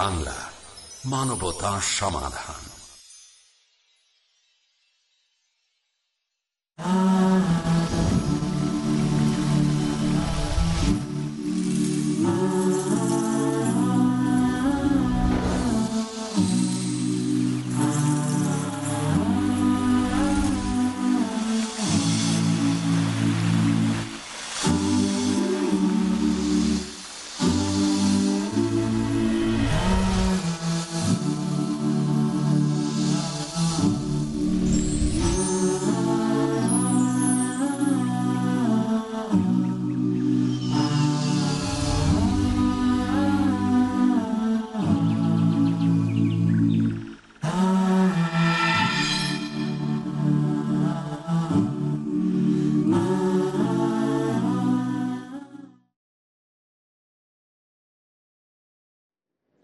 বাংলা মানবতা সমাধান।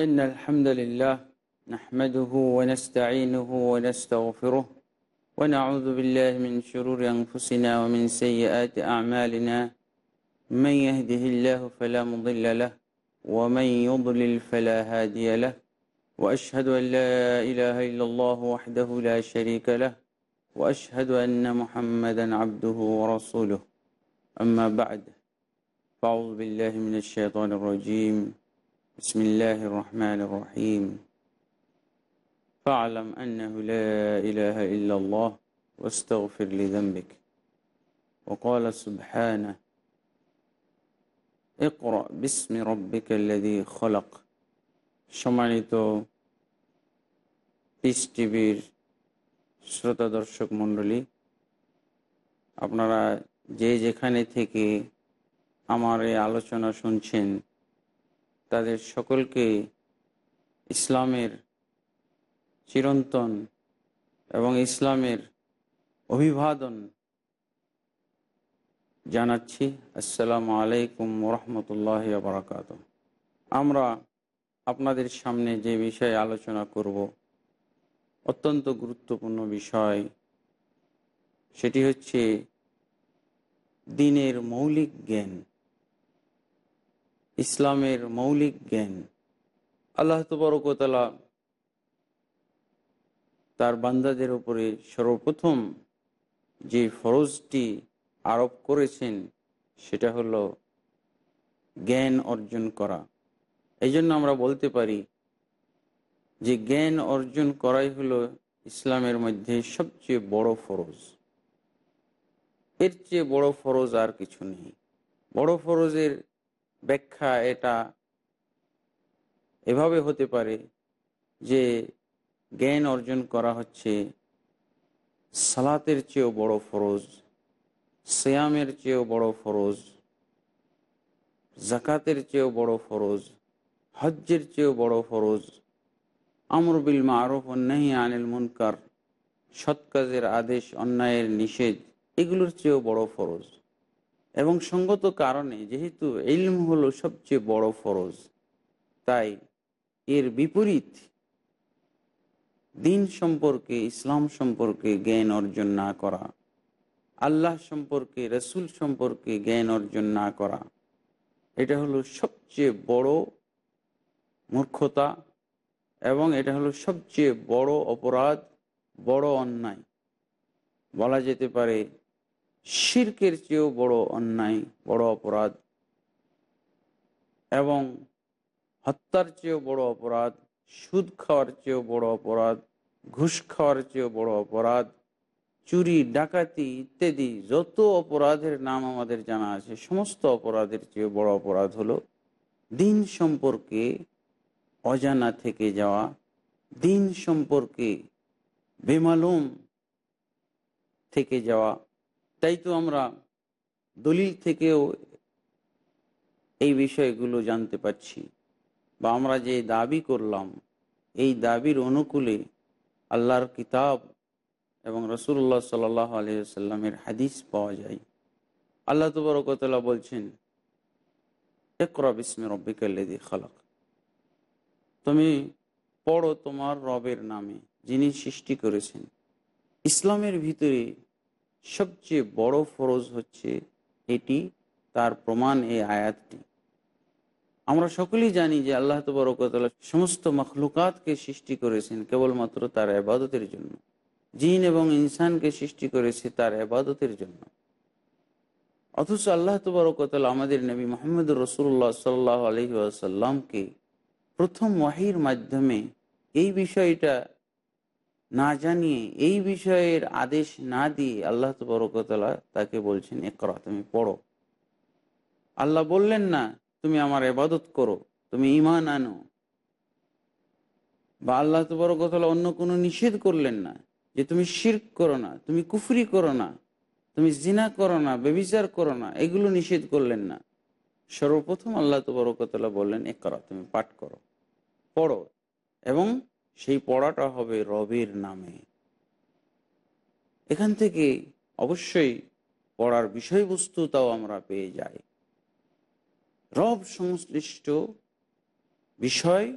إن الحمد لله نحمده ونستعينه ونستغفره ونعوذ بالله من شرور أنفسنا ومن سيئات أعمالنا. من يهده الله فلا مضل له ومن يضلل فلا هادي له. وأشهد أن لا إله إلا الله وحده لا شريك له وأشهد أن محمدا عبده ورسوله. أما بعد فأعوذ بالله من الشيطان الرجيم. بسم الله الرحمن الرحيم فاعلم أنه لا إله إلا الله واستغفر لذنبك وقال سبحانه اقرأ باسم ربك الذي خلق সম্মানিত পিস টিভির শ্রোতা দর্শক মণ্ডলী আপনারা যে যেখানে থেকে আমার এই আলোচনা শুনছেন তাদের সকলকে ইসলামের চিরন্তন এবং ইসলামের অভিবাদন জানাচ্ছি। আসসালামু আলাইকুম রহমতুল্লাহ বারাকাত আমরা আপনাদের সামনে যে বিষয়ে আলোচনা করব, অত্যন্ত গুরুত্বপূর্ণ বিষয়, সেটি হচ্ছে দিনের মৌলিক জ্ঞান। ইসলামের মৌলিক জ্ঞান। আল্লাহ তবরকতলা তার বান্দাদের উপরে সর্বপ্রথম যে ফরজটি আরোপ করেছেন, সেটা হলো জ্ঞান অর্জন করা। এই জন্য আমরা বলতে পারি যে জ্ঞান অর্জন করাই হলো ইসলামের মধ্যে সবচেয়ে বড় ফরজ। এর চেয়ে বড় ফরজ আর কিছু নেই। বড় ফরজের ব্যাখ্যা এটা এভাবে হতে পারে যে জ্ঞান অর্জন করা হচ্ছে সালাতের চেয়েও বড় ফরজ শ্যামের চেয়েও বড় ফরজ জাকাতের চেয়েও বড় ফরজ, হজ্জের চেয়েও বড় ফরজ, আমর বিল মারুফ অন্যাহি আনিল মুনকার, সৎ কাজের আদেশ, অন্যায়ের নিষেধ, এগুলোর চেয়েও বড় ফরজ। এবং সঙ্গত কারণে যেহেতু ইলম হলো সবচেয়ে বড় ফরজ, তাই এর বিপরীত দিন সম্পর্কে, ইসলাম সম্পর্কে জ্ঞান অর্জন না করা, আল্লাহ সম্পর্কে, রসুল সম্পর্কে জ্ঞান অর্জন না করা, এটা হলো সবচেয়ে বড় মূর্খতা এবং এটা হলো সবচেয়ে বড় অপরাধ, বড় অন্যায়। বলা যেতে পারে শির্কের চেয়েও বড় অন্যায়, বড় অপরাধ। এবং হত্যার চেয়েও বড় অপরাধ, সুদ খাওয়ার চেয়েও বড় অপরাধ, ঘুষ খাওয়ার চেয়েও বড় অপরাধ, চুরি, ডাকাতি ইত্যাদি যত অপরাধের নাম আমাদের জানা আছে, সমস্ত অপরাধের চেয়ে বড় অপরাধ হলো দিন সম্পর্কে অজানা থেকে যাওয়া, দিন সম্পর্কে বেমালুম থেকে যাওয়া তাই তো আমরা দলিল থেকেও এই বিষয়গুলো জানতে পারছি বা আমরা যে দাবি করলাম, এই দাবির অনুকূলে আল্লাহর কিতাব এবং রসুল্লাহ সাল আলিয়াল্লামের হাদিস পাওয়া যায়। আল্লাহ তবরকতলা বলছেন একরা বিসমে রব্বিকাল্লাদি খালাক। তুমি পড়ো তোমার রবের নামে, যিনি সৃষ্টি করেছেন। ইসলামের ভিতরে সবচেয়ে বড় ফরজ হচ্ছে এটি তার প্রমাণ এই আয়াতটি। আমরা সকলেই জানি যে আল্লাহ তবরকতলা সমস্ত মখলুকাতকে সৃষ্টি করেছেন কেবলমাত্র তার আবাদতের জন্য। জিন এবং ইনসানকে সৃষ্টি করেছে তার আবাদতের জন্য। অথচ আল্লাহ তবরকতলা আমাদের নবী মোহাম্মদ রসুল্লাহ সাল্লাহ আলহি আসাল্লামকে প্রথম ওয়াহির মাধ্যমে এই বিষয়টা না জানিয়ে এই বিষয়ের আদেশ না দিয়ে আল্লাহ তবরকতলা তাকে বলছেন একরা তুমি পড়ো। আল্লাহ বললেন, না, তুমি আমার এবাদত করো, তুমি ইমান আনো। বা আল্লাহ তবরকতলা অন্য কোনো নিষেধ করলেন না, যে তুমি শির্ক করো না, তুমি কুফরি করো না, তুমি জিনা করো না, বেবিচার করো না, এগুলো নিষেধ করলেন না। সর্বপ্রথম আল্লাহ তবরকতলা বললেন একরা তুমি পাঠ করো, পড়ো এবং সেই পড়াটা হবে রবের নামে। এখান থেকে অবশ্যই পড়ার বিষয়বস্তু তাও আমরা পেয়ে যাই। রব সংশ্লিষ্ট বিষয়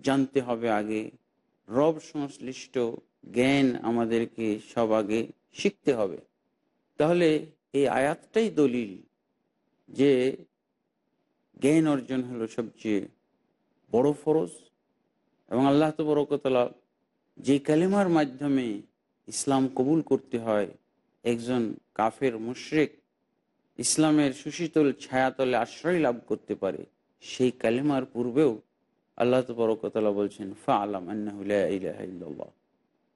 জানতে হবে আগে। রব সংশ্লিষ্ট জ্ঞান আমাদেরকে সব আগে শিখতে হবে। তাহলে এই আয়াতটাই দলিল যে জ্ঞান অর্জন হলো সবচেয়ে বড় ফরজ। এবং আল্লাহ তবরকতলা যে কালিমার মাধ্যমে ইসলাম কবুল করতে হয়, একজন কাফের মুশরেক ইসলামের সুশীতল ছায়াতলে আশ্রয় লাভ করতে পারে, সেই কালিমার পূর্বেও আল্লাহ তবরকতলা বলছেন ফা আলাম আন্নাহুল্লাহ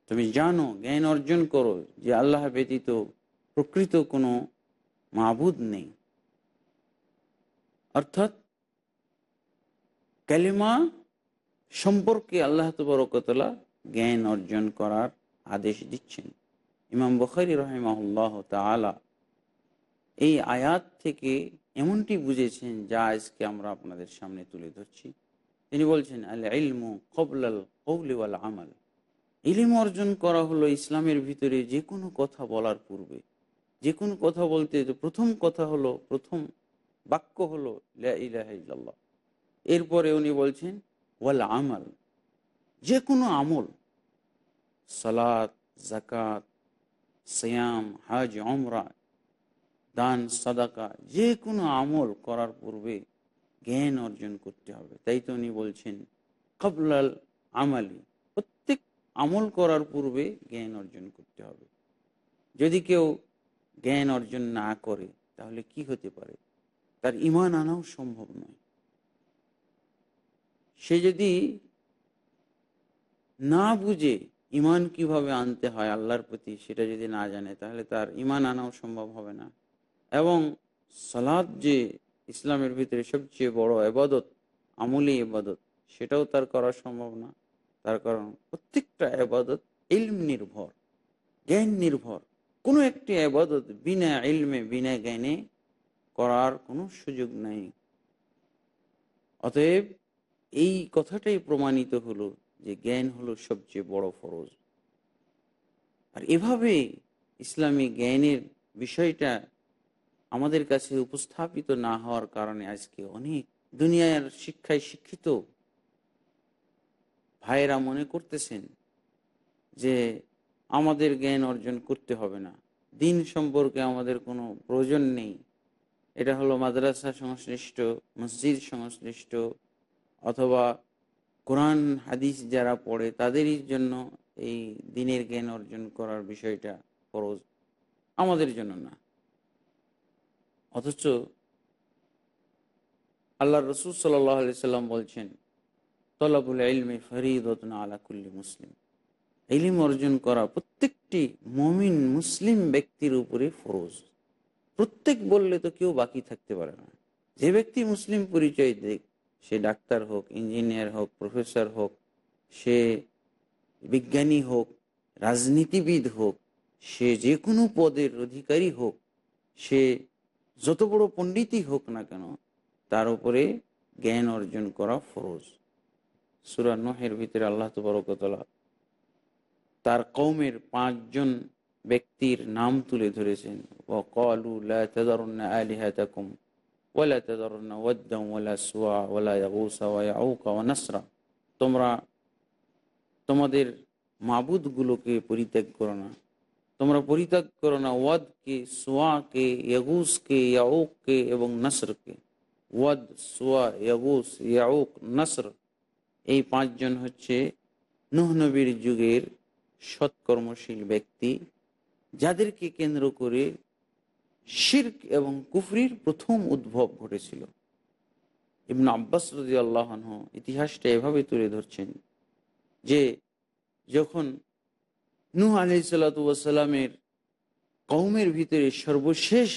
তুমি জানো, জ্ঞান অর্জন করো যে আল্লাহ ব্যতীত প্রকৃত কোনো মাবুদ নেই। অর্থাৎ কালিমা সম্পর্কে আল্লাহ তবরকতলা জ্ঞান অর্জন করার আদেশ দিচ্ছেন। ইমাম বখারি রহমাল্লাহ তালা এই আয়াত থেকে এমনটি বুঝেছেন যা আজকে আমরা আপনাদের সামনে তুলে ধরছি। তিনি বলছেন, আল ইলমু কবলাল কৌলিওয়াল আমাল। ইলিম অর্জন করা হলো ইসলামের ভিতরে যে কোনো কথা বলার পূর্বে। যে কোনো কথা বলতে প্রথম কথা হলো, প্রথম বাক্য হলো ইলাহ এরপরে উনি বলছেন ওয়াল আমাল যে কোনো আমল, সালাত জাকাত সিয়াম, হাজ অমরা দান, সাদাকা যে কোনো আমল করার পূর্বে জ্ঞান অর্জন করতে হবে। তাই তো উনি বলছেন, কবলাল আমালি, প্রত্যেক আমল করার পূর্বে জ্ঞান অর্জন করতে হবে। যদি কেউ জ্ঞান অর্জন না করে, তাহলে কি হতে পারে? তার ইমান আনাও সম্ভব নয়। সে যদি না বুঝে ইমান কীভাবে আনতে হয় আল্লাহর প্রতি সেটা যদি না জানে, তাহলে তার ইমান আনাও সম্ভব হবে না। এবং সালাদ যে ইসলামের ভিতরে সবচেয়ে বড় এবাদত, আমলি এবাদত, সেটাও তার করা সম্ভব না। তার কারণ প্রত্যেকটা এবাদত ইলম নির্ভর, জ্ঞান নির্ভর। কোনো একটি আবাদত বিনা ইলমে, বিনা জ্ঞানে করার কোনো সুযোগ নাই। অতএব এই কথাটাই প্রমাণিত হলো যে জ্ঞান হলো সবচেয়ে বড় ফরজ। আর এভাবে ইসলামী জ্ঞানের বিষয়টা আমাদের কাছে উপস্থাপিত না হওয়ার কারণে আজকে অনেক দুনিয়ার শিক্ষায় শিক্ষিত ভাইয়েরা মনে করতেছেন যে আমাদের জ্ঞান অর্জন করতে হবে না। দিন সম্পর্কে আমাদের কোনো প্রয়োজন নেই। এটা হলো মাদ্রাসা সংশ্লিষ্ট, মসজিদ সংশ্লিষ্ট অথবা কোরআন, হাদিস যারা পড়ে, তাদেরই জন্য এই দিনের জ্ঞান অর্জন করার বিষয়টা ফরজ। আমাদের জন্য না। অথচ আল্লাহ রসুল সাল্লি সাল্লাম বলছেন, তলাবুল ইলমে ফরিদ আলাকুল্লি মুসলিম। ইলিম অর্জন করা প্রত্যেকটি মমিন, মুসলিম ব্যক্তির উপরে ফরজ। প্রত্যেক বললে তো কেউ বাকি থাকতে পারে না। যে ব্যক্তি মুসলিম পরিচয় দেখ সে ডাক্তার হোক, ইঞ্জিনিয়ার হোক, প্রফেসর হোক, সে বিজ্ঞানী হোক, রাজনীতিবিদ হোক, সে যে কোনো পদের অধিকারী হোক, সে যত বড় পণ্ডিতই হোক না কেন, তার উপরে জ্ঞান অর্জন করা ফরজ। সুরা নহের ভিতরে আল্লাহ তবরকতলা তার কৌমের পাঁচজন ব্যক্তির নাম তুলে ধরেছেন। ও কলু আলিহাতাকুম। ওলা তদরুন্না ওয়াদ্দাম ওলা সুয়া ওলা ইয়াগুসা ওয়া ইয়াউকা ওয়া নাসরা তোমরা তোমাদের মাবুদগুলোকে পরিত্যাগ করো না। তোমরা পরিত্যাগ করো না ওয়াদকে, সোয়াকে, ইয়াগুসকে, ইয়াউককে এবং নাসরকে। ওয়াদ, সোয়া ইয়াবুস ইয়াউক, নাসর। এই পাঁচজন হচ্ছে নুহ নবীর যুগের সৎকর্মশীল ব্যক্তি, যাদেরকে কেন্দ্র করে শির্ক এবং কুফরির প্রথম উদ্ভব ঘটেছিল। ইবন আব্বাস রদি আল্লাহন ইতিহাসটা এভাবে তুলে ধরছেন যে যখন নূহ আলি সাল্লাতামের কৌমের ভিতরে সর্বশেষ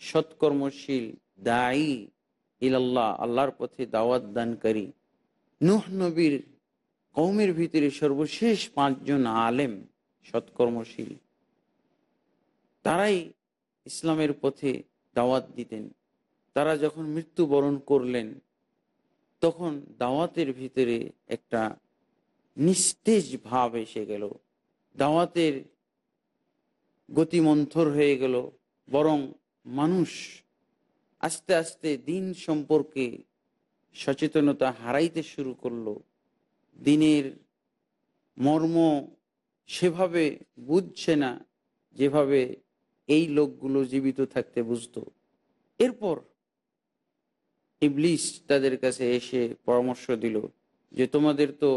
সৎকর্মশীল দায়ী ইলাল্লাহ, আল্লাহর পথে দাওয়াত দানকারী নুহ নবীর কৌমের ভিতরে সর্বশেষ পাঁচজন আলেম সৎকর্মশীল, তারাই ইসলামের পথে দাওয়াত দিতেন। তারা যখন মৃত্যুবরণ করলেন, তখন দাওয়াতের ভিতরে একটা নিস্তেজ ভাব এসে গেল। দাওয়াতের গতিমন্থর হয়ে গেল, বরং মানুষ আস্তে আস্তে দিন সম্পর্কে সচেতনতা হারাইতে শুরু করল। দিনের মর্ম সেভাবে বুঝছে না, যেভাবে এই লোকগুলো জীবিত থাকতে বুঝতো। এরপর ইবলিস তাদের কাছে এসে পরামর্শ দিল যে, তোমাদের তো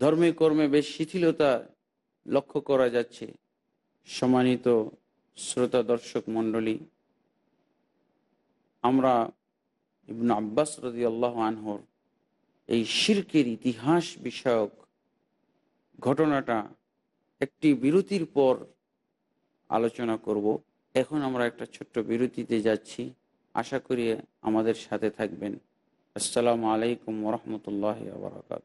ধর্মে কর্মে বেশ শিথিলতা লক্ষ্য করা যাচ্ছে। সম্মানিত শ্রোতা দর্শক মণ্ডলী, আমরা ইবন আব্বাস রদি আল্লাহ আনহর এই শির্কের ইতিহাস বিষয়ক ঘটনাটা একটি বিরতির পর আলোচনা করব। এখন আমরা একটা ছোট্ট বিরতিতে যাচ্ছি। আশা করি আমাদের সাথে থাকবেন। আসসালামু আলাইকুম রহমতুল্লাহ আবরকাত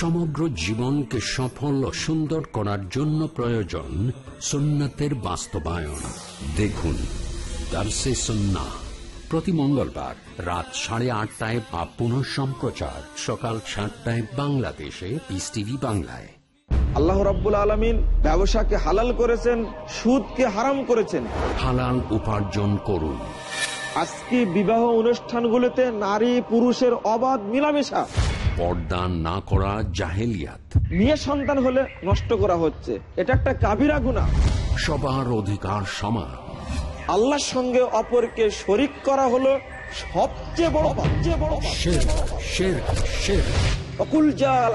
সমগ্র জীবনকে সফল ও সুন্দর করার জন্য প্রয়োজন সুন্নাতের বাস্তবায়ন। দেখুন দার্সে সন্না প্রতি মঙ্গলবার রাত সাড়ে আটটায় বা পুনঃ সম্প্রচার সকাল সাতটায় বাংলাদেশে পিস টিভি বাংলায়। আল্লাহ রাব্বুল আলমিন ব্যবসাকে হালাল করেছেন সুদকে হারাম করেছেন। হালাল উপার্জন করুন। আজকে বিবাহ অনুষ্ঠানগুলোতে নারী পুরুষের অবাধ মিলামেশা। পর্দা না করা জাহেলিয়াত। মেয়ে সন্তান হলে নষ্ট করা হচ্ছে। এটা একটা কাবিরা গুণা সবার অধিকার সমান। আল্লাহর সঙ্গে অপরকে শরিক করা হলো সবচেয়ে বড় সবচেয়ে বড় পাপ। শের শের শের অকুল জাল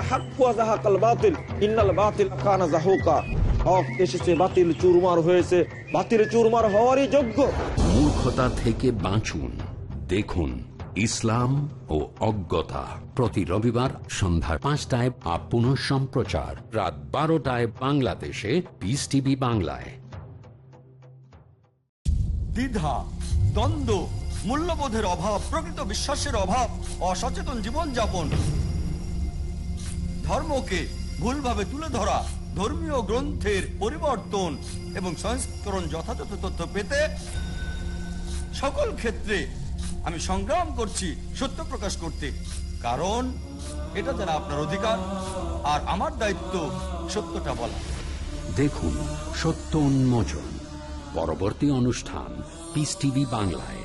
যাহাকাল বাতিল। ইন্নাল বাতিল কানা যাহুকা হক এসেছে বাতিল চুরমার হয়েছে। বাতিল চুরমার হওয়ারই যোগ্য। মূর্খতা থেকে বাঁচুন দেখুন। ইসলাম ও অজ্ঞতা। প্রতি রবিবার সন্ধ্যা পাঁচটায় আপ পুনঃ সম্প্রচার। রাত বারোটায় বাংলাদেশে পিস টিভি বাংলায়। দ্বিধা, দ্বন্দ্ব, মূল্যবোধের অভাব, প্রকৃত বিশ্বাসের অভাব, অসচেতন জীবনযাপন। ধর্মকে ভুলভাবে তুলে ধরা, ধর্মীয় গ্রন্থের পরিবর্তন এবং সংস্করণ যথাযথ তথ্য পেতে সকল ক্ষেত্রে আমি সংগ্রাম করছি সত্য প্রকাশ করতে। কারণ এটা যারা আপনার অধিকার আর আমার দায়িত্ব সত্যটা বলা। দেখুন সত্য উন্মোচন পরবর্তী অনুষ্ঠান পিস টিভি বাংলায়।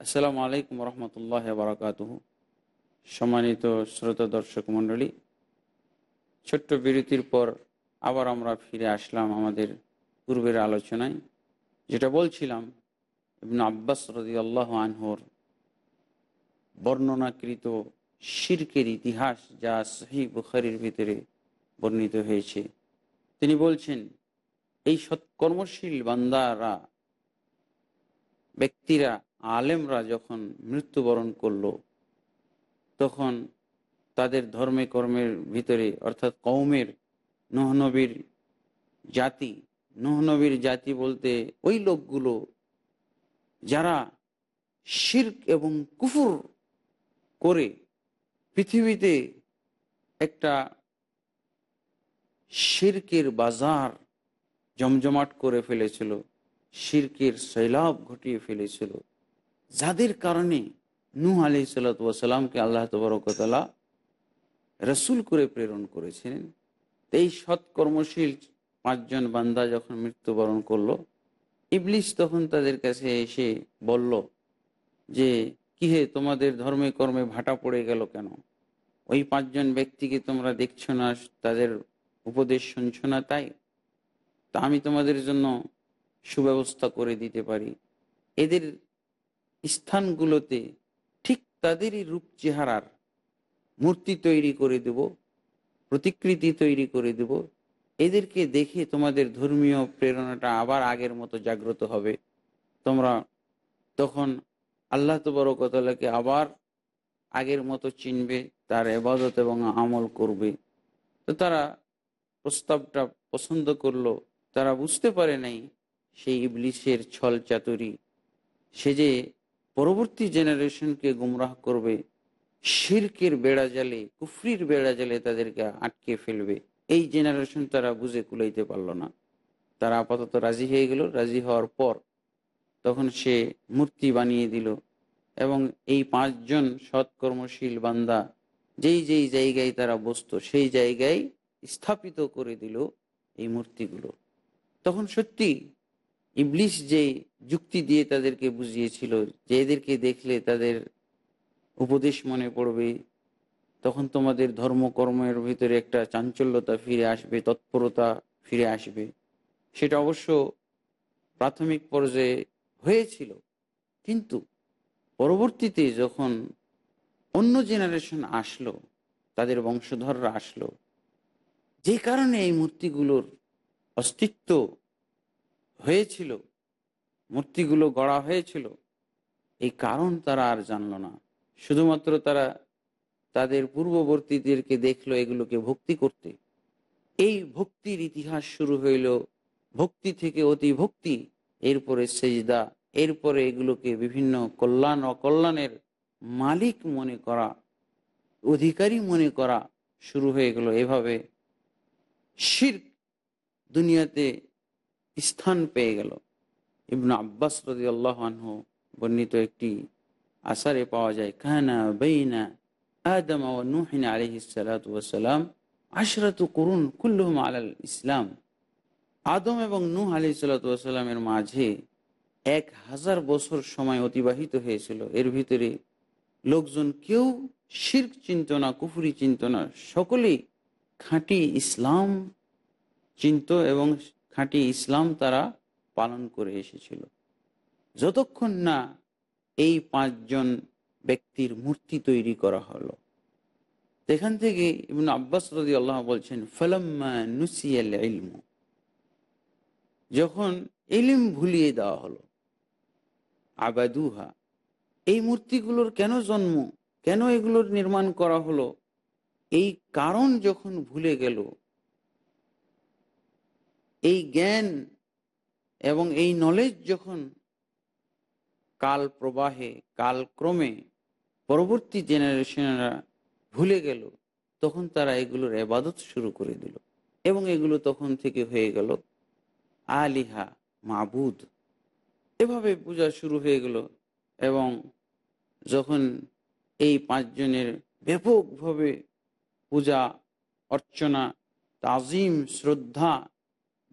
আসসালামু আলাইকুম রহমতুল্লাহ বারাকাত সম্মানিত শ্রোতা দর্শক মণ্ডলী ছোট্ট বিরতির পর আবার আমরা ফিরে আসলাম আমাদের পূর্বের আলোচনায়। যেটা বলছিলাম, ইবন আব্বাস রদি আল্লাহ আনহর বর্ণনাকৃত শির্কের ইতিহাস যা সহি বুখারির ভিতরে বর্ণিত হয়েছে। তিনি বলছেন, এই সৎকর্মশীল বান্দারা, ব্যক্তিরা, আলেমরা যখন মৃত্যুবরণ করল, তখন তাদের ধর্মে কর্মের ভিতরে, অর্থাৎ কৌমের নহনবীর জাতি। নহনবীর জাতি বলতে ওই লোকগুলো যারা শির্ক এবং কুফুর করে পৃথিবীতে একটা শির্কের বাজার জমজমাট করে ফেলেছিল, শির্কের সৈলাভ ঘটিয়ে ফেলেছিল। যাদের কারণে নূহ আলি সাল্লাতামকে আল্লাহ তবরকতলা রসুল করে প্রেরণ করেছিলেন। এই সৎকর্মশীল পাঁচজন বান্দা যখন মৃত্যুবরণ করল ইবলিশ তখন তাদের কাছে এসে বলল যে, কি হে, তোমাদের ধর্মে কর্মে ভাটা পড়ে গেল কেন? ওই পাঁচজন ব্যক্তিকে তোমরা দেখছ না, তাদের উপদেশ শুনছো না তাই? তা আমি তোমাদের জন্য সুব্যবস্থা করে দিতে পারি। এদের স্থানগুলোতে ঠিক তাদেরই রূপ চেহারার মূর্তি তৈরি করে দেব। প্রতিকৃতি তৈরি করে দেব। এদেরকে দেখে তোমাদের ধর্মীয় প্রেরণাটা আবার আগের মতো জাগ্রত হবে। তোমরা তখন আল্লাহ তবরকতলাকে আবার আগের মতো চিনবে, তার এবাদত এবং আমল করবে। তো তারা প্রস্তাবটা পছন্দ করল। তারা বুঝতে পারে নাই সেই ইবলিশের ছল চাতুরি। সে যে পরবর্তী জেনারেশনকে গুমরাহ করবে শির্কের বেড়া জালে, কুফরির বেড়া জালে তাদেরকে আটকে ফেলবে। এই জেনারেশন তারা বুঝে কুলাইতে পারল না। তারা আপাতত রাজি হয়ে গেল। রাজি হওয়ার পর তখন সে মূর্তি বানিয়ে দিল এবং এই পাঁচজন সৎকর্মশীল বান্দা যেই যেই জায়গায় তারা বসতো, সেই জায়গায় স্থাপিত করে দিল এই মূর্তিগুলো। তখন সত্যি ইবলিশ যে যুক্তি দিয়ে তাদেরকে বুঝিয়েছিল, যে এদেরকে দেখলে তাদের উপদেশ মনে পড়বে, তখন তোমাদের ধর্মকর্মের ভিতরে একটা চাঞ্চল্যতা ফিরে আসবে, তৎপরতা ফিরে আসবে। সেটা অবশ্য প্রাথমিক পর্যায়ে হয়েছিল। কিন্তু পরবর্তীতে যখন অন্য জেনারেশন আসলো, তাদের বংশধররা আসলো, যে কারণে এই মূর্তিগুলোর অস্তিত্ব হয়েছিল, মূর্তিগুলো গড়া হয়েছিল, এই কারণ তারা আর জানল না। শুধুমাত্র তারা তাদের পূর্ববর্তীদেরকে দেখল এগুলোকে ভক্তি করতে। এই ভক্তির ইতিহাস শুরু হইল ভক্তি থেকে অতি ভক্তি, এরপরে সেজদা, এরপরে এগুলোকে বিভিন্ন কল্যাণ, অকল্যাণের মালিক মনে করা, অধিকারী মনে করা শুরু হয়ে গেল। এভাবে শির্ক দুনিয়াতে স্থান পেয়ে গেল। ইবনু আব্বাস রদি আল্লাহ বর্ণিত একটি আসারে পাওয়া যায়। কানা বেইনা আদম ও নুহিন আলহি সালাতাম আশরাত করুন কুল্লুম আলাল ইসলাম। আদম এবং নূহ আলি সাল্লাতামের মাঝে এক হাজার বছর সময় অতিবাহিত হয়েছিল। এর ভিতরে লোকজন কেউ শির্ক চিন্তনা কুফুরি চিন্তনা সকলেই খাঁটি ইসলাম চিন্ত এবং খাঁটি ইসলাম তারা পালন করে এসেছিল। যতক্ষণ না এই পাঁচজন ব্যক্তির মূর্তি তৈরি করা হলো। এখান থেকে ইবন আব্বাস রদি আল্লাহ বলছেন, ফলম্মা নুসিয়াল ইলমু যখন ইলিম ভুলিয়ে দেওয়া হলো, আবাদুহা। এই মূর্তিগুলোর কেন জন্ম? কেন এগুলোর নির্মাণ করা হলো? এই কারণ যখন ভুলে গেল, এই জ্ঞান এবং এই নলেজ যখন কাল প্রবাহে কালক্রমে পরবর্তী জেনারেশনরা ভুলে গেল, তখন তারা এগুলোর এবাদত শুরু করে দিল এবং এগুলো তখন থেকে হয়ে গেল আলিহা, মাবুদ। এভাবে পূজা শুরু হয়ে গেল এবং যখন এই পাঁচজনের ব্যাপকভাবে পূজা, অর্চনা, তাজিম, শ্রদ্ধা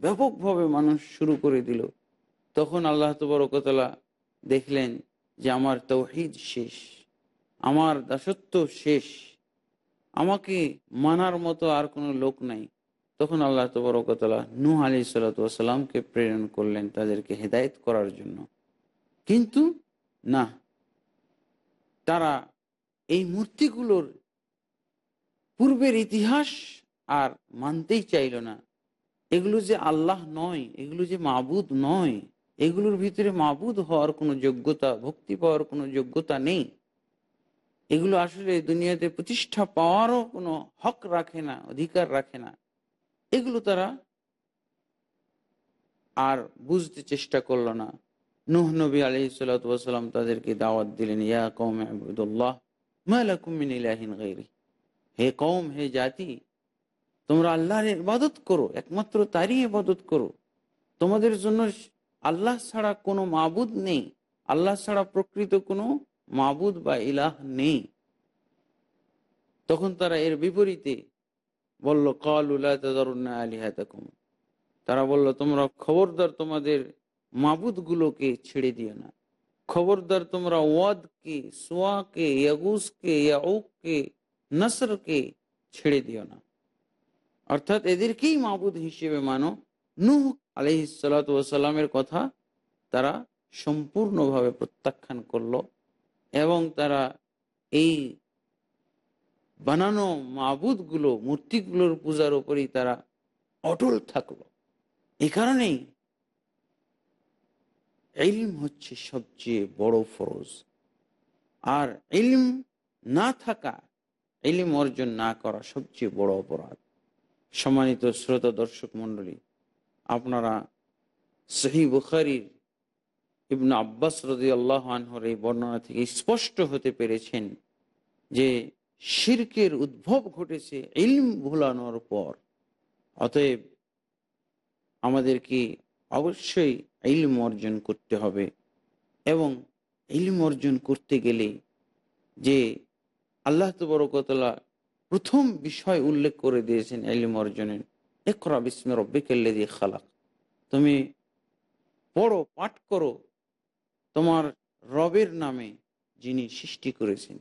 ব্যাপকভাবে মানুষ শুরু করে দিল, তখন আল্লাহ তবরকতলা দেখলেন যে আমার তৌহিদ শেষ, আমার দাসত্ব শেষ। আমাকে মানার মতো আর কোনো লোক নাই। তখন আল্লাহ তবরকতলা নূহ আলি সাল্লাতামকে প্রেরণ করলেন তাদেরকে হেদায়েত করার জন্য। কিন্তু না, তারা এই মূর্তিগুলোর পূর্বের ইতিহাস আর মানতেই চাইল না। এগুলো যে আল্লাহ নয়, এগুলো যে মাবুদ নয় এগুলোর ভিতরে মাবুদ হওয়ার কোনো যোগ্যতা, ভক্তি পাওয়ার কোনো যোগ্যতা নেই। এগুলো আসলে দুনিয়াতে প্রতিষ্ঠা পাওয়ারও কোনো হক রাখে না, অধিকার রাখে না। এগুলো তারা আর বুঝতে চেষ্টা করল না। নুহ নবী আলহি সাল্লাম তাদেরকে দাওয়াত দিলেন, ইয়া কৌম আবুদুল্লাহ হে কৌম হে জাতি, তোমরা আল্লাহর ইবাদত করো, একমাত্র তারই ইবাদত করো। তোমাদের জন্য আল্লাহ ছাড়া কোনো মাবুদ নেই। আল্লাহ ছাড়া প্রকৃত কোনো মাবুদ বা ইলাহ নেই। তখন তারা এর বিপরীতে বলল, কল উল্লাহ তারা বলল, তোমরা খবরদার তোমাদের মাবুদগুলোকে ছেড়ে দিও না। খবরদার তোমরা ওয়াদকে, সোয়াকে, ইয়াগুসকে, ইয়াউককে, নসরকে ছেড়ে দিও না। অর্থাৎ এদেরকেই মাবুদ হিসেবে মানো। নুহ আলহিসাল্লামের কথা তারা সম্পূর্ণভাবে প্রত্যাখ্যান করল এবং তারা এই বানানো মাবুদগুলো, মূর্তিগুলোর পূজার উপরেই তারা অটল থাকল। এই কারণেই ইলম হচ্ছে সবচেয়ে বড় ফরজ। আর ইলম না থাকা, ইলিম অর্জন না করা সবচেয়ে বড় অপরাধ। সম্মানিত শ্রোতা দর্শক মণ্ডলী আপনারা সহি বুখারির ইবন আব্বাস রদি আল্লাহ আনহর এই বর্ণনা থেকে স্পষ্ট হতে পেরেছেন যে শির্কের উদ্ভব ঘটেছে ইলম ভুলানোর পর। অতএব আমাদেরকে অবশ্যই ইলম অর্জন করতে হবে এবং ইলম অর্জন করতে গেলে যে আল্লাহ তবরকতলা প্রথম বিষয় উল্লেখ করে দিয়েছেন ইলম অর্জনের। একরা বিস্মে রব্বিকেল্লে দিয়ে খালাক। তুমি পড়ো, পাঠ করো, তোমার রবের নামে যিনি সৃষ্টি করেছেন।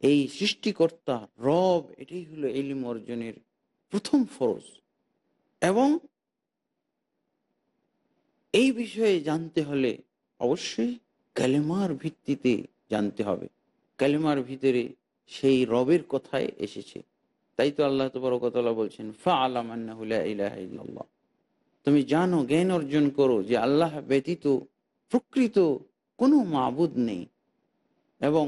এই সৃষ্টিকর্তা রব, এটাই হলো এলিম অর্জনের প্রথম ফরজ। এবং এই বিষয়ে জানতে হলে অবশ্যই কালেমার ভিত্তিতে জানতে হবে। কালেমার ভিতরে সেই রবের কথায় এসেছে। তাই তো আল্লাহ তবরকতলা বলছেন ফা আলামান্না ইলাহ তুমি জানো, জ্ঞান অর্জন করো যে আল্লাহ ব্যতীত প্রকৃত কোনো মাবুদ নেই। এবং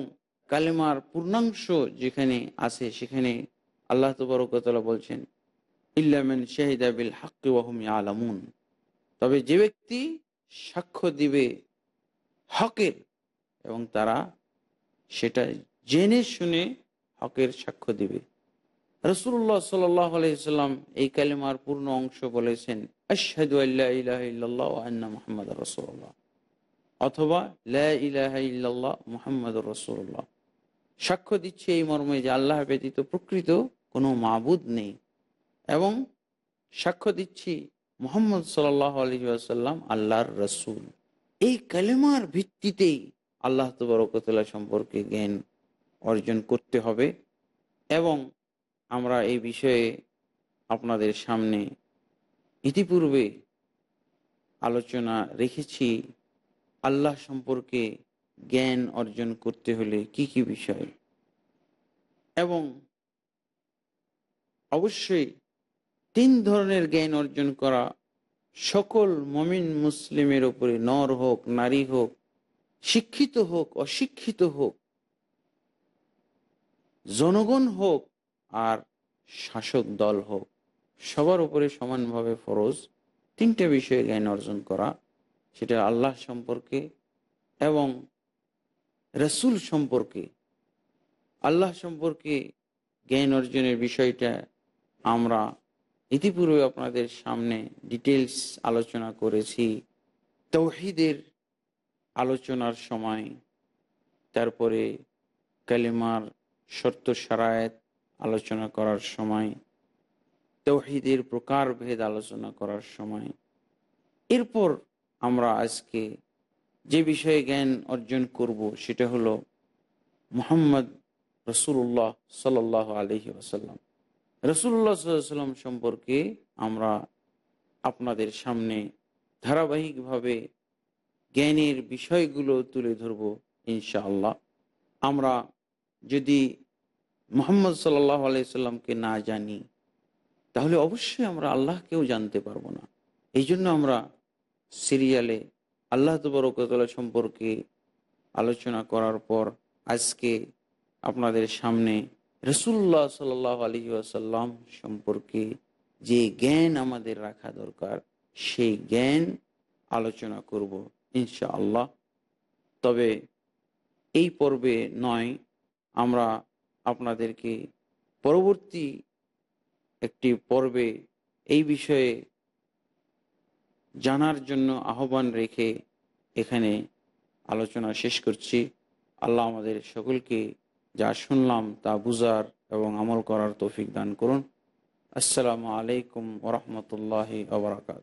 কালেমার পূর্ণাংশ যেখানে আছে, সেখানে আল্লাহ তবরকতলা বলছেন ইল্লামেন শাহিদা বিল হাক্কি ওয়াহমি আলামুন তবে যে ব্যক্তি সাক্ষ্য দিবে হকের, এবং তারা সেটা জেনে শুনে হকের সাক্ষ্য দিবে। রসুল্লাহ সাল্লাহ এই কালেমার পূর্ণ অংশ বলেছেন মোহাম্মদ রসুল্লাহ অথবা মুহাম্মদ রসুল্লাহ সাক্ষ্য দিচ্ছে এই মর্মে যে আল্লাহ ব্যতীত প্রকৃত কোনো মাবুদ নেই। এবং সাক্ষ্য দিচ্ছি মোহাম্মদ সাল্লাহ আলী আল্লাহর রসুল। এই কালেমার ভিত্তিতেই আল্লাহ তবরকতলা সম্পর্কে জ্ঞান অর্জন করতে হবে এবং আমরা এই বিষয়ে আপনাদের সামনে ইতিপূর্বে আলোচনা রেখেছি। আল্লাহ সম্পর্কে জ্ঞান অর্জন করতে হলে কি কি বিষয়? এবং অবশ্যই তিন ধরনের জ্ঞান অর্জন করা সকল মমিন মুসলিমের ওপরে নর হোক, নারী হোক, শিক্ষিত হোক, অশিক্ষিত হোক, জনগণ হোক আর শাসক দল হোক, সবার উপরে সমানভাবে ফরজ, তিনটে বিষয়ে জ্ঞান অর্জন করা, সেটা আল্লাহ সম্পর্কে এবং রসুল সম্পর্কে। আল্লাহ সম্পর্কে জ্ঞান অর্জনের বিষয়টা আমরা ইতিপূর্বে আপনাদের সামনে ডিটেলস আলোচনা করেছি, তৌহিদের আলোচনার সময়, তারপরে কালিমার শর্ত সারায়ত আলোচনা করার সময়, তৌহিদের প্রকারভেদ আলোচনা করার সময়। এরপর আমরা আজকে যে বিষয়ে জ্ঞান অর্জন করব সেটা হলো মোহাম্মদ রসুল্লাহ সাল আলহি আসাল্লাম রসুল্লাহ সাল্লাম সম্পর্কে আমরা আপনাদের সামনে ধারাবাহিকভাবে জ্ঞানের বিষয়গুলো তুলে ধরব ইনশাআল্লাহ। আমরা যদি মোহাম্মদ সাল্লাহ আলাইসাল্লামকে না জানি, তাহলে অবশ্যই আমরা আল্লাহকেও জানতে পারব না। এই জন্য আমরা সিরিয়ালে আল্লাহ তবরকতলা সম্পর্কে আলোচনা করার পর আজকে আপনাদের সামনে রসুল্লাহ সাল আলী আসাল্লাম সম্পর্কে যে জ্ঞান আমাদের রাখা দরকার, সেই জ্ঞান আলোচনা করব ইনশাআল্লাহ। তবে এই পর্বে নয়, আমরা আপনাদেরকে পরবর্তী একটি পর্বে এই বিষয়ে জানার জন্য আহ্বান রেখে এখানে আলোচনা শেষ করছি। আল্লাহ আমাদের সকলকে যা শুনলাম তা বুঝার এবং আমল করার তৌফিক দান করুন। আসসালামু আলাইকুম ওরহমতুল্লাহ আবরাকাত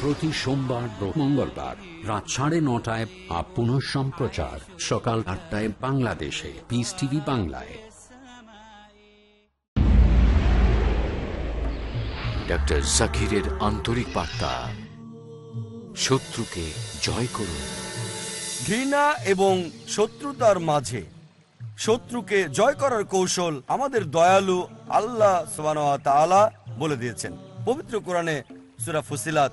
প্রতি সোমবার ও মঙ্গলবার রাত সাড়ে নটায় আপন সম্প্রচার। সকাল আটটায় বাংলাদেশে। পিস টিভি বাংলায়। ডক্টর জাকিরের আন্তরিক বার্তা। শত্রুকে জয় করুন। ঘৃণা এবং শত্রুতার মাঝে শত্রুকে জয় করার কৌশল আমাদের দয়ালু আল্লাহ তাআলা বলে দিয়েছেন। পবিত্র কোরআনে সুরা ফুসিলাত